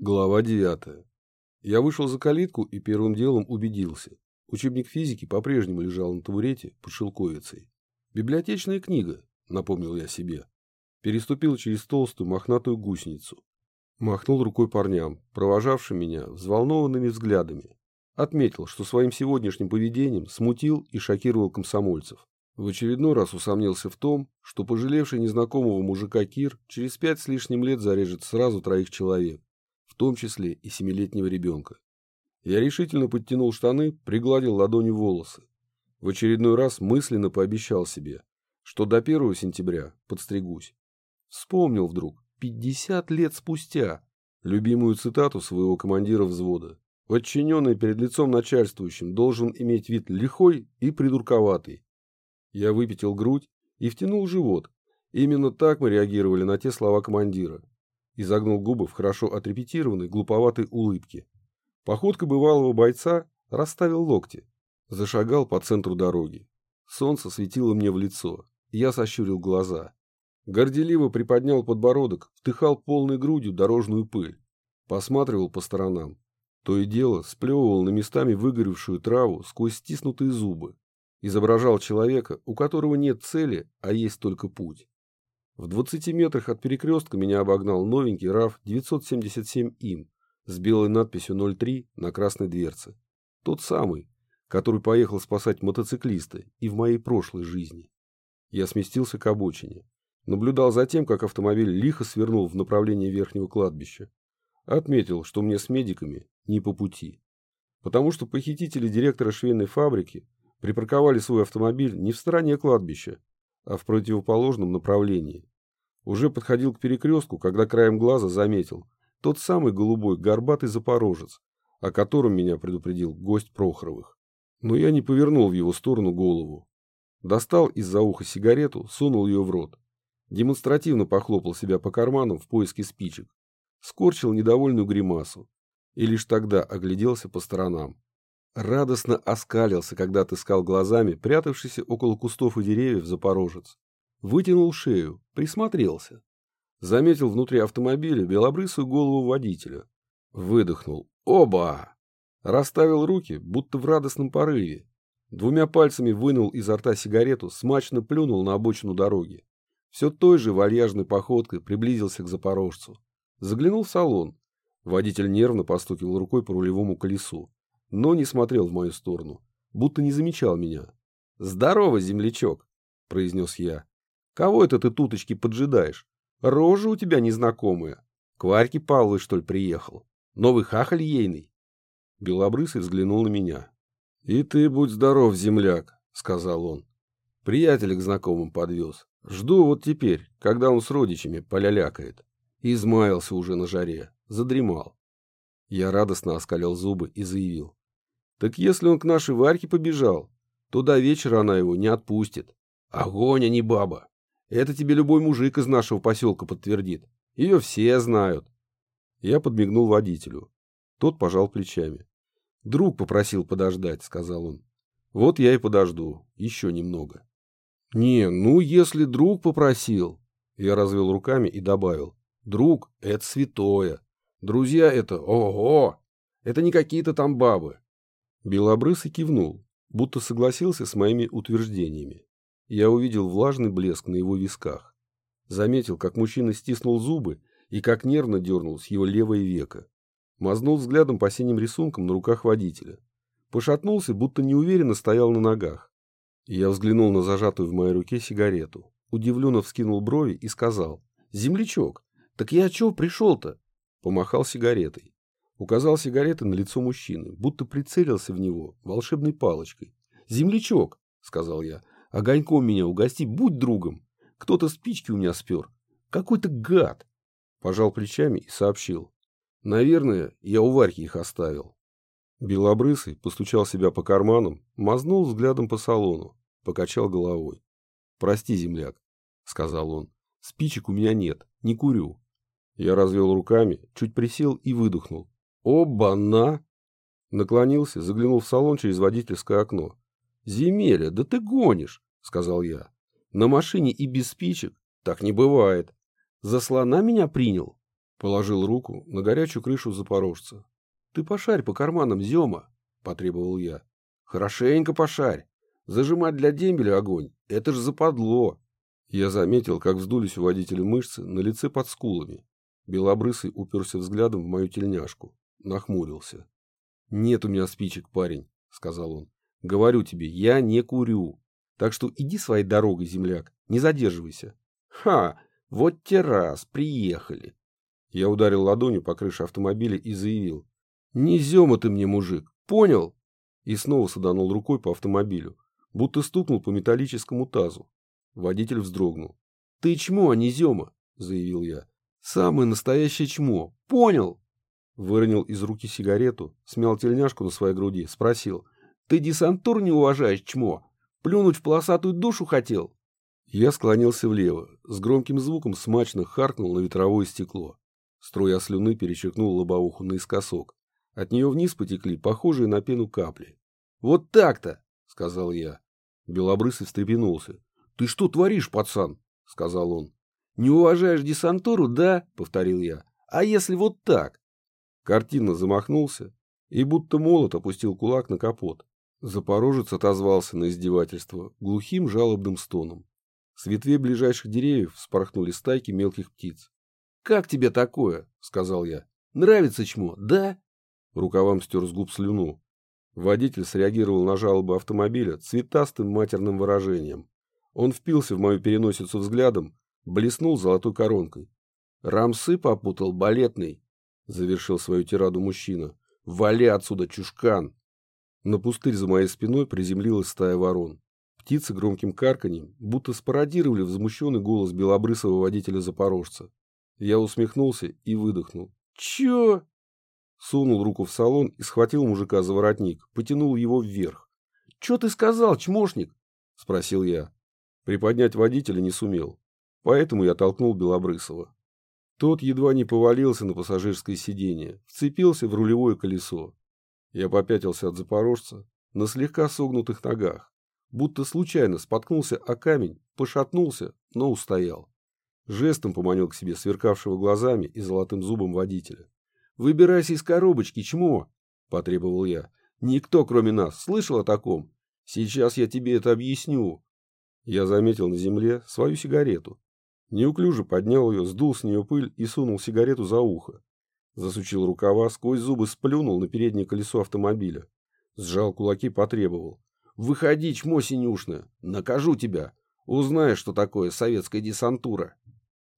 Глава 9. Я вышел за калитку и первым делом убедился. Учебник физики по-прежнему лежал на табурете под шелковицей. Библиотечная книга, напомнил я себе. Переступил через толстую мохнатую гусеницу. Махнул рукой парням, провожавшим меня взволнованными взглядами. Отметил, что своим сегодняшним поведением смутил и шокировал комсомольцев. В очередной раз усомнился в том, что пожалевший незнакомого мужика Кир через пять с лишним лет зарежет сразу троих человек том числе и семилетнего ребенка. Я решительно подтянул штаны, пригладил ладонью волосы. В очередной раз мысленно пообещал себе, что до 1 сентября подстригусь. Вспомнил вдруг, 50 лет спустя, любимую цитату своего командира взвода. Подчиненный перед лицом начальствующим должен иметь вид лихой и придурковатый. Я выпятил грудь и втянул живот. Именно так мы реагировали на те слова командира и загнул губы в хорошо отрепетированной, глуповатой улыбке. Походка бывалого бойца расставил локти, зашагал по центру дороги. Солнце светило мне в лицо, я сощурил глаза. Горделиво приподнял подбородок, вдыхал полной грудью дорожную пыль, посматривал по сторонам. То и дело сплевывал на местами выгоревшую траву сквозь стиснутые зубы. Изображал человека, у которого нет цели, а есть только путь. В 20 метрах от перекрестка меня обогнал новенький РАФ 977 ИМ с белой надписью 03 на красной дверце. Тот самый, который поехал спасать мотоциклиста и в моей прошлой жизни. Я сместился к обочине. Наблюдал за тем, как автомобиль лихо свернул в направлении верхнего кладбища. Отметил, что мне с медиками не по пути. Потому что похитители директора швейной фабрики припарковали свой автомобиль не в стороне кладбища, а в противоположном направлении. Уже подходил к перекрестку, когда краем глаза заметил тот самый голубой горбатый запорожец, о котором меня предупредил гость Прохоровых. Но я не повернул в его сторону голову. Достал из-за уха сигарету, сунул ее в рот. Демонстративно похлопал себя по карманам в поиске спичек. Скорчил недовольную гримасу. И лишь тогда огляделся по сторонам. Радостно оскалился, когда отыскал глазами прятавшийся около кустов и деревьев запорожец. Вытянул шею, присмотрелся. Заметил внутри автомобиля белобрысую голову водителя. Выдохнул. Оба! Расставил руки, будто в радостном порыве. Двумя пальцами вынул изо рта сигарету, смачно плюнул на обочину дороги. Все той же вальяжной походкой приблизился к запорожцу. Заглянул в салон. Водитель нервно постукивал рукой по рулевому колесу, но не смотрел в мою сторону, будто не замечал меня. «Здорово, землячок!» — произнес я. Кого это ты туточки поджидаешь? Рожа у тебя незнакомая. К Варьке Павловой, что ли, приехал? Новый хахаль ейный?» Белобрысый взглянул на меня. «И ты будь здоров, земляк», — сказал он. «Приятеля к знакомым подвез. Жду вот теперь, когда он с родичами полялякает». Измаялся уже на жаре, задремал. Я радостно оскалил зубы и заявил. «Так если он к нашей Варьке побежал, то до вечера она его не отпустит. Огонь, а не баба!» Это тебе любой мужик из нашего поселка подтвердит. Ее все знают. Я подмигнул водителю. Тот пожал плечами. Друг попросил подождать, сказал он. Вот я и подожду. Еще немного. Не, ну если друг попросил. Я развел руками и добавил. Друг — это святое. Друзья — это ого! Это не какие-то там бабы. Белобрысый кивнул, будто согласился с моими утверждениями. Я увидел влажный блеск на его висках. Заметил, как мужчина стиснул зубы и как нервно дернул с его левое веко. Мазнул взглядом по синим рисункам на руках водителя. Пошатнулся, будто неуверенно стоял на ногах. Я взглянул на зажатую в моей руке сигарету. Удивленно вскинул брови и сказал. «Землячок, так я чего пришел-то?» Помахал сигаретой. Указал сигареты на лицо мужчины, будто прицелился в него волшебной палочкой. «Землячок!» — сказал я. Огоньком меня угости, будь другом. Кто-то спички у меня спер. Какой-то гад. Пожал плечами и сообщил. Наверное, я у Варьки их оставил. Белобрысый постучал себя по карманам, мазнул взглядом по салону, покачал головой. «Прости, земляк», — сказал он, — «спичек у меня нет, не курю». Я развел руками, чуть присел и выдохнул. «Оба-на!» Наклонился, заглянул в салон через водительское окно. «Земеля, да ты гонишь!» — сказал я. «На машине и без спичек? Так не бывает. За слона меня принял?» Положил руку на горячую крышу запорожца. «Ты пошарь по карманам, Зема!» — потребовал я. «Хорошенько пошарь! Зажимать для дембеля огонь — это ж западло!» Я заметил, как вздулись у водителя мышцы на лице под скулами. Белобрысый уперся взглядом в мою тельняшку. Нахмурился. «Нет у меня спичек, парень», — сказал он. «Говорю тебе, я не курю. Так что иди своей дорогой, земляк, не задерживайся». «Ха! Вот те раз, приехали!» Я ударил ладонью по крыше автомобиля и заявил. «Не зема ты мне, мужик, понял?» И снова саданул рукой по автомобилю, будто стукнул по металлическому тазу. Водитель вздрогнул. «Ты чмо, а не зема!» — заявил я. «Самое настоящее чмо! Понял?» Выронил из руки сигарету, смял тельняшку на своей груди, спросил. «Ты десантур не уважаешь, чмо? Плюнуть в полосатую душу хотел?» Я склонился влево, с громким звуком смачно харкнул на ветровое стекло. Струя слюны перечеркнул лобовуху наискосок. От нее вниз потекли похожие на пену капли. «Вот так-то!» — сказал я. Белобрысый встрепенулся. «Ты что творишь, пацан?» — сказал он. «Не уважаешь десантуру, да?» — повторил я. «А если вот так?» Картинно замахнулся и будто молот опустил кулак на капот. Запорожец отозвался на издевательство глухим жалобным стоном. С ветвей ближайших деревьев вспорхнули стайки мелких птиц. «Как тебе такое?» — сказал я. «Нравится чмо, да?» Рукавам стер с губ слюну. Водитель среагировал на жалобы автомобиля цветастым матерным выражением. Он впился в мою переносицу взглядом, блеснул золотой коронкой. «Рамсы попутал балетный», — завершил свою тираду мужчина. «Вали отсюда, чушкан!» На пустырь за моей спиной приземлилась стая ворон. Птицы громким карканьем будто спародировали возмущенный голос белобрысого водителя-запорожца. Я усмехнулся и выдохнул. «Чё?» Сунул руку в салон и схватил мужика за воротник, потянул его вверх. «Чё ты сказал, чмошник?» — спросил я. Приподнять водителя не сумел, поэтому я толкнул Белобрысова. Тот едва не повалился на пассажирское сиденье, вцепился в рулевое колесо. Я попятился от запорожца на слегка согнутых ногах, будто случайно споткнулся о камень, пошатнулся, но устоял. Жестом поманил к себе сверкавшего глазами и золотым зубом водителя. «Выбирайся из коробочки, чмо!» – потребовал я. «Никто, кроме нас, слышал о таком? Сейчас я тебе это объясню!» Я заметил на земле свою сигарету. Неуклюже поднял ее, сдул с нее пыль и сунул сигарету за ухо. Засучил рукава, сквозь зубы сплюнул на переднее колесо автомобиля. Сжал кулаки, потребовал. «Выходи, чмо синюшное! Накажу тебя! Узнаешь, что такое советская десантура!»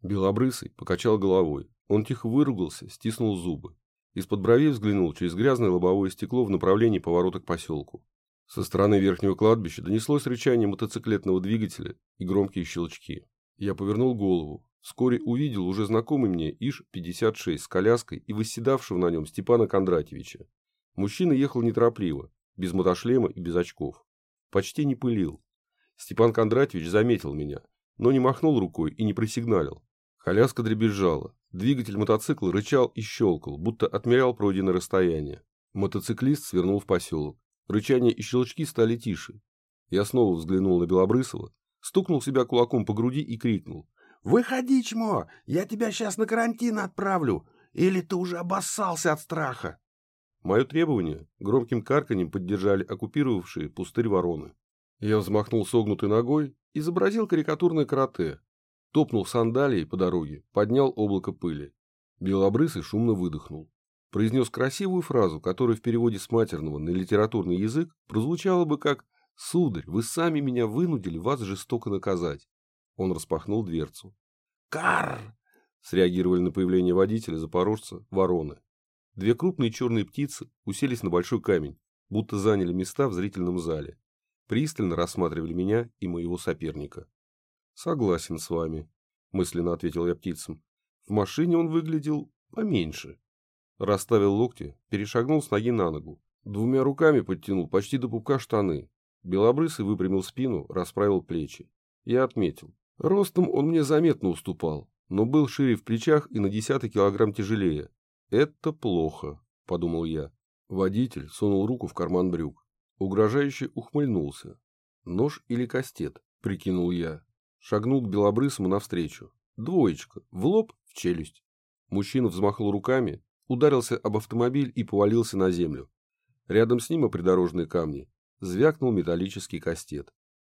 Белобрысый покачал головой. Он тихо выругался, стиснул зубы. Из-под бровей взглянул через грязное лобовое стекло в направлении поворота к поселку. Со стороны верхнего кладбища донеслось рычание мотоциклетного двигателя и громкие щелчки. Я повернул голову. Вскоре увидел уже знакомый мне ИЖ-56 с коляской и восседавшего на нем Степана Кондратьевича. Мужчина ехал неторопливо, без мотошлема и без очков. Почти не пылил. Степан Кондратьевич заметил меня, но не махнул рукой и не присигналил. Коляска дребезжала. Двигатель мотоцикла рычал и щелкал, будто отмерял пройденное расстояние. Мотоциклист свернул в поселок. Рычание и щелчки стали тише. Я снова взглянул на Белобрысова, стукнул себя кулаком по груди и крикнул. «Выходи, чмо! Я тебя сейчас на карантин отправлю! Или ты уже обоссался от страха!» Мое требование громким карканьем поддержали оккупировавшие пустырь вороны. Я взмахнул согнутой ногой, изобразил карикатурное карате, топнул сандалией по дороге, поднял облако пыли. Белобрысый шумно выдохнул произнес красивую фразу, которая в переводе с матерного на литературный язык прозвучала бы как «Сударь, вы сами меня вынудили вас жестоко наказать». Он распахнул дверцу. «Карр!» — среагировали на появление водителя запорожца вороны. Две крупные черные птицы уселись на большой камень, будто заняли места в зрительном зале. Пристально рассматривали меня и моего соперника. «Согласен с вами», — мысленно ответил я птицам. В машине он выглядел поменьше. Расставил локти, перешагнул с ноги на ногу. Двумя руками подтянул почти до пупка штаны. Белобрысый выпрямил спину, расправил плечи. Я отметил. Ростом он мне заметно уступал, но был шире в плечах и на десятый килограмм тяжелее. «Это плохо», — подумал я. Водитель сунул руку в карман брюк. Угрожающе ухмыльнулся. «Нож или кастет?» — прикинул я. Шагнул к белобрысому навстречу. Двоечка. В лоб, в челюсть. Мужчина взмахнул руками, ударился об автомобиль и повалился на землю. Рядом с ним о придорожные камни звякнул металлический кастет.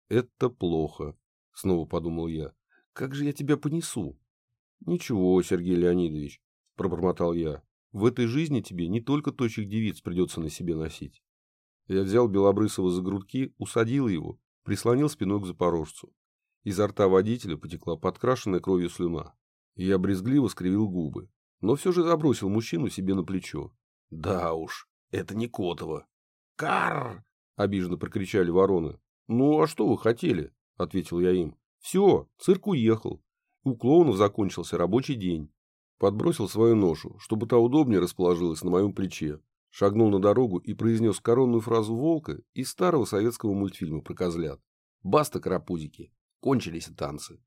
«Это плохо», — снова подумал я. «Как же я тебя понесу?» «Ничего, Сергей Леонидович», — пробормотал я. «В этой жизни тебе не только тощих девиц придется на себе носить». Я взял Белобрысова за грудки, усадил его, прислонил спиной к запорожцу. Изо рта водителя потекла подкрашенная кровью слюна. Я брезгливо скривил губы, но все же забросил мужчину себе на плечо. «Да уж, это не Котова». «Карр!» — обиженно прокричали вороны. «Ну, а что вы хотели?» — ответил я им. «Все, цирк уехал. У клоунов закончился рабочий день». Подбросил свою ношу, чтобы та удобнее расположилась на моем плече. Шагнул на дорогу и произнес коронную фразу волка из старого советского мультфильма про козлят. «Баста, карапузики! Кончились танцы!»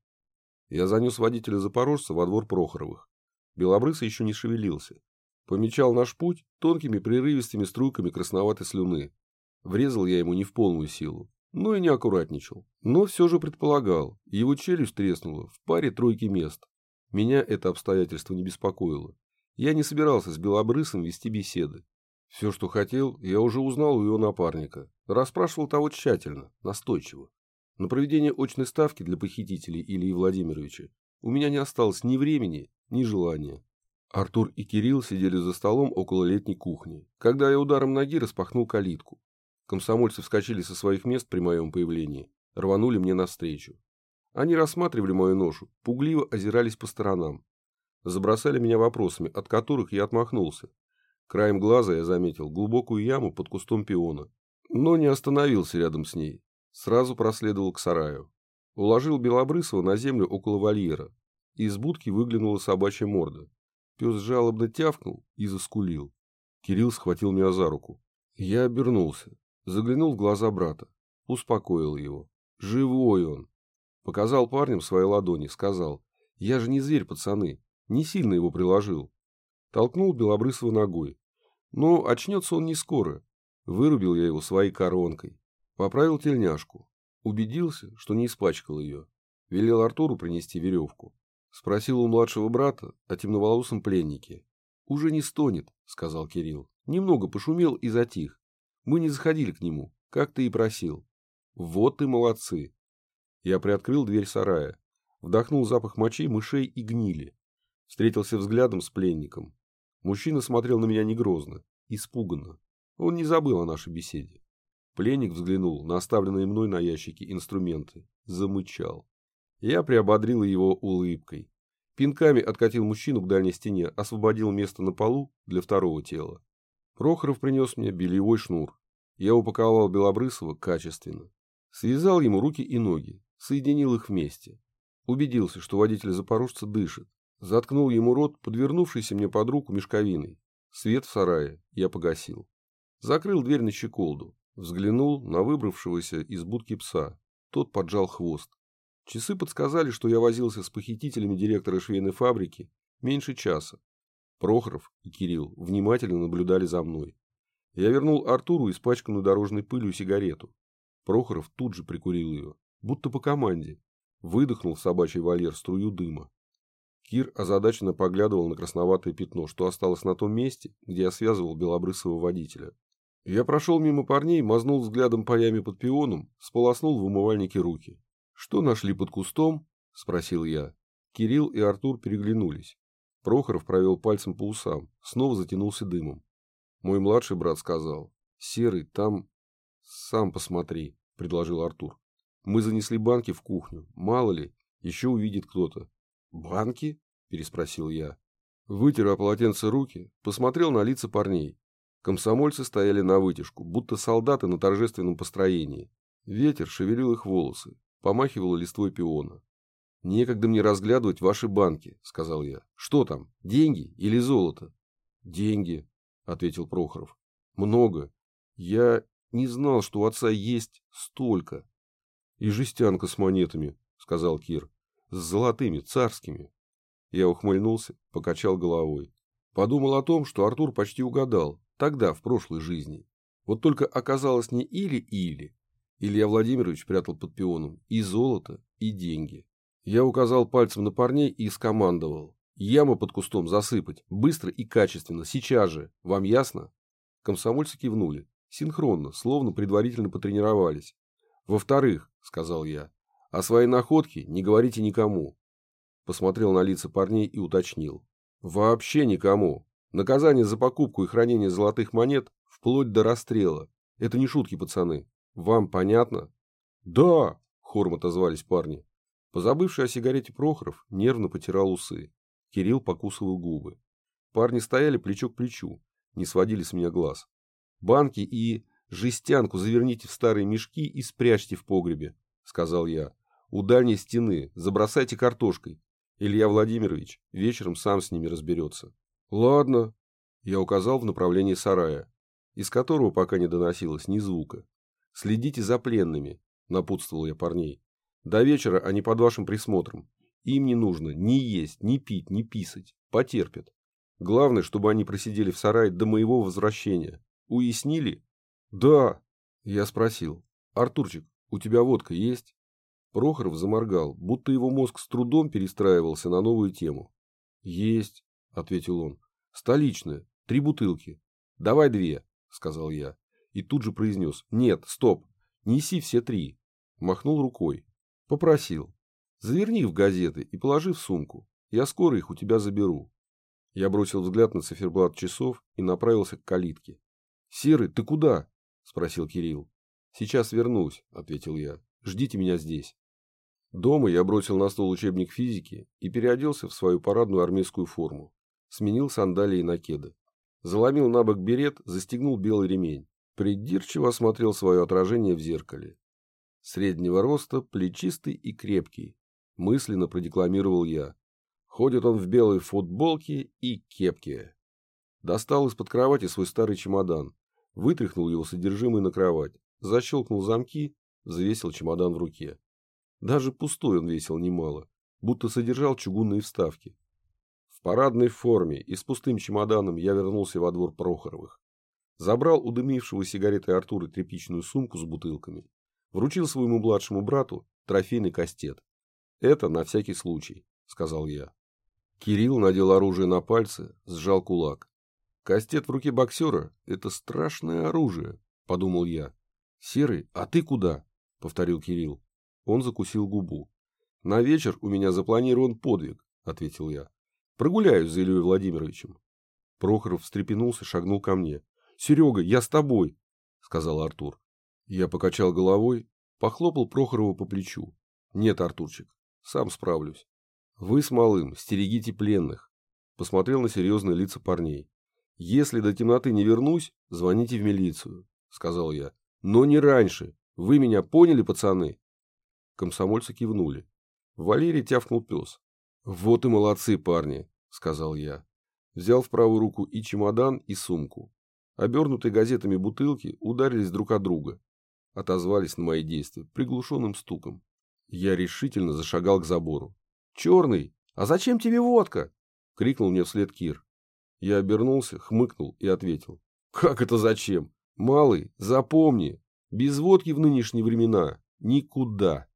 Я занес водителя Запорожца во двор Прохоровых. Белобрысый еще не шевелился. Помечал наш путь тонкими прерывистыми струйками красноватой слюны. Врезал я ему не в полную силу, но и не аккуратничал. Но все же предполагал, его челюсть треснула в паре тройки мест. Меня это обстоятельство не беспокоило. Я не собирался с Белобрысом вести беседы. Все, что хотел, я уже узнал у его напарника. Расспрашивал того тщательно, настойчиво. На проведение очной ставки для похитителей Ильи Владимировича у меня не осталось ни времени, ни желания. Артур и Кирилл сидели за столом около летней кухни, когда я ударом ноги распахнул калитку. Комсомольцы вскочили со своих мест при моем появлении, рванули мне навстречу. Они рассматривали мою ношу, пугливо озирались по сторонам. Забросали меня вопросами, от которых я отмахнулся. Краем глаза я заметил глубокую яму под кустом пиона, но не остановился рядом с ней, Сразу проследовал к сараю. Уложил Белобрысова на землю около вольера. Из будки выглянула собачья морда. Пес жалобно тявкнул и заскулил. Кирилл схватил меня за руку. Я обернулся. Заглянул в глаза брата. Успокоил его. Живой он. Показал парням свои ладони. Сказал. Я же не зверь, пацаны. Не сильно его приложил. Толкнул Белобрысова ногой. Но очнется он не скоро. Вырубил я его своей коронкой. Поправил тельняшку. Убедился, что не испачкал ее. Велел Артуру принести веревку. Спросил у младшего брата о темноволосом пленнике. «Уже не стонет», — сказал Кирилл. Немного пошумел и затих. Мы не заходили к нему, как ты и просил. Вот и молодцы. Я приоткрыл дверь сарая. Вдохнул запах мочи, мышей и гнили. Встретился взглядом с пленником. Мужчина смотрел на меня не грозно, испуганно. Он не забыл о нашей беседе. Пленник взглянул на оставленные мной на ящике инструменты. Замычал. Я приободрил его улыбкой. Пинками откатил мужчину к дальней стене, освободил место на полу для второго тела. Прохоров принес мне бельевой шнур. Я упаковал Белобрысова качественно. Связал ему руки и ноги, соединил их вместе. Убедился, что водитель запорожца дышит. Заткнул ему рот, подвернувшийся мне под руку мешковиной. Свет в сарае я погасил. Закрыл дверь на щеколду. Взглянул на выбравшегося из будки пса. Тот поджал хвост. Часы подсказали, что я возился с похитителями директора швейной фабрики меньше часа. Прохоров и Кирилл внимательно наблюдали за мной. Я вернул Артуру испачканную дорожной пылью сигарету. Прохоров тут же прикурил ее, будто по команде. Выдохнул в собачий вольер струю дыма. Кир озадаченно поглядывал на красноватое пятно, что осталось на том месте, где я связывал белобрысого водителя. Я прошел мимо парней, мазнул взглядом по яме под пионом, сполоснул в умывальнике руки. «Что нашли под кустом?» – спросил я. Кирилл и Артур переглянулись. Прохоров провел пальцем по усам, снова затянулся дымом. Мой младший брат сказал. «Серый, там...» «Сам посмотри», – предложил Артур. «Мы занесли банки в кухню. Мало ли, еще увидит кто-то». «Банки?» – переспросил я. Вытер о полотенце руки, посмотрел на лица парней. Комсомольцы стояли на вытяжку, будто солдаты на торжественном построении. Ветер шевелил их волосы, помахивал листвой пиона. «Некогда мне разглядывать ваши банки», — сказал я. «Что там, деньги или золото?» «Деньги», — ответил Прохоров. «Много. Я не знал, что у отца есть столько». «И жестянка с монетами», — сказал Кир. «С золотыми, царскими». Я ухмыльнулся, покачал головой. Подумал о том, что Артур почти угадал. Тогда, в прошлой жизни. Вот только оказалось не или-или. Илья Владимирович прятал под пионом и золото, и деньги. Я указал пальцем на парней и скомандовал. Яму под кустом засыпать. Быстро и качественно. Сейчас же. Вам ясно? Комсомольцы кивнули. Синхронно, словно предварительно потренировались. Во-вторых, сказал я, о своей находке не говорите никому. Посмотрел на лица парней и уточнил. Вообще никому. Наказание за покупку и хранение золотых монет вплоть до расстрела. Это не шутки, пацаны. Вам понятно? Да, хором отозвались парни. Позабывший о сигарете Прохоров нервно потирал усы. Кирилл покусывал губы. Парни стояли плечо к плечу, не сводили с меня глаз. Банки и жестянку заверните в старые мешки и спрячьте в погребе, сказал я. У дальней стены забросайте картошкой. Илья Владимирович вечером сам с ними разберется. Ладно. Я указал в направлении сарая, из которого пока не доносилось ни звука. Следите за пленными, напутствовал я парней. До вечера они под вашим присмотром. Им не нужно ни есть, ни пить, ни писать. Потерпят. Главное, чтобы они просидели в сарае до моего возвращения. Уяснили? Да. Я спросил. Артурчик, у тебя водка есть? Прохоров заморгал, будто его мозг с трудом перестраивался на новую тему. Есть, ответил он. Столичная. Три бутылки. Давай две, сказал я. И тут же произнес. Нет, стоп. Неси все три. Махнул рукой. Попросил. Заверни в газеты и положи в сумку. Я скоро их у тебя заберу. Я бросил взгляд на циферблат часов и направился к калитке. «Серый, ты куда?» – спросил Кирилл. «Сейчас вернусь», – ответил я. «Ждите меня здесь». Дома я бросил на стол учебник физики и переоделся в свою парадную армейскую форму. Сменил сандалии на кеды. Заломил на бок берет, застегнул белый ремень. Придирчиво осмотрел свое отражение в зеркале. Среднего роста, плечистый и крепкий, мысленно продекламировал я. Ходит он в белой футболке и кепке. Достал из-под кровати свой старый чемодан, вытряхнул его содержимое на кровать, защелкнул замки, взвесил чемодан в руке. Даже пустой он весил немало, будто содержал чугунные вставки. В парадной форме и с пустым чемоданом я вернулся во двор Прохоровых. Забрал у дымившего сигаретой Артура тряпичную сумку с бутылками. Вручил своему младшему брату трофейный кастет. «Это на всякий случай», — сказал я. Кирилл надел оружие на пальцы, сжал кулак. «Кастет в руке боксера — это страшное оружие», — подумал я. «Серый, а ты куда?» — повторил Кирилл. Он закусил губу. «На вечер у меня запланирован подвиг», — ответил я. «Прогуляюсь за Ильей Владимировичем». Прохоров встрепенулся, шагнул ко мне. «Серега, я с тобой», — сказал Артур. Я покачал головой, похлопал Прохорова по плечу. «Нет, Артурчик, сам справлюсь. Вы с малым стерегите пленных. Посмотрел на серьезные лица парней. Если до темноты не вернусь, звоните в милицию, сказал я. Но не раньше. Вы меня поняли, пацаны? Комсомольцы кивнули. Валерий тявкнул пес. Вот и молодцы, парни, сказал я. Взял в правую руку и чемодан, и сумку. Обернутые газетами бутылки ударились друг от друга. Отозвались на мои действия приглушенным стуком. Я решительно зашагал к забору. «Черный, а зачем тебе водка?» — крикнул мне вслед Кир. Я обернулся, хмыкнул и ответил. «Как это зачем? Малый, запомни, без водки в нынешние времена никуда».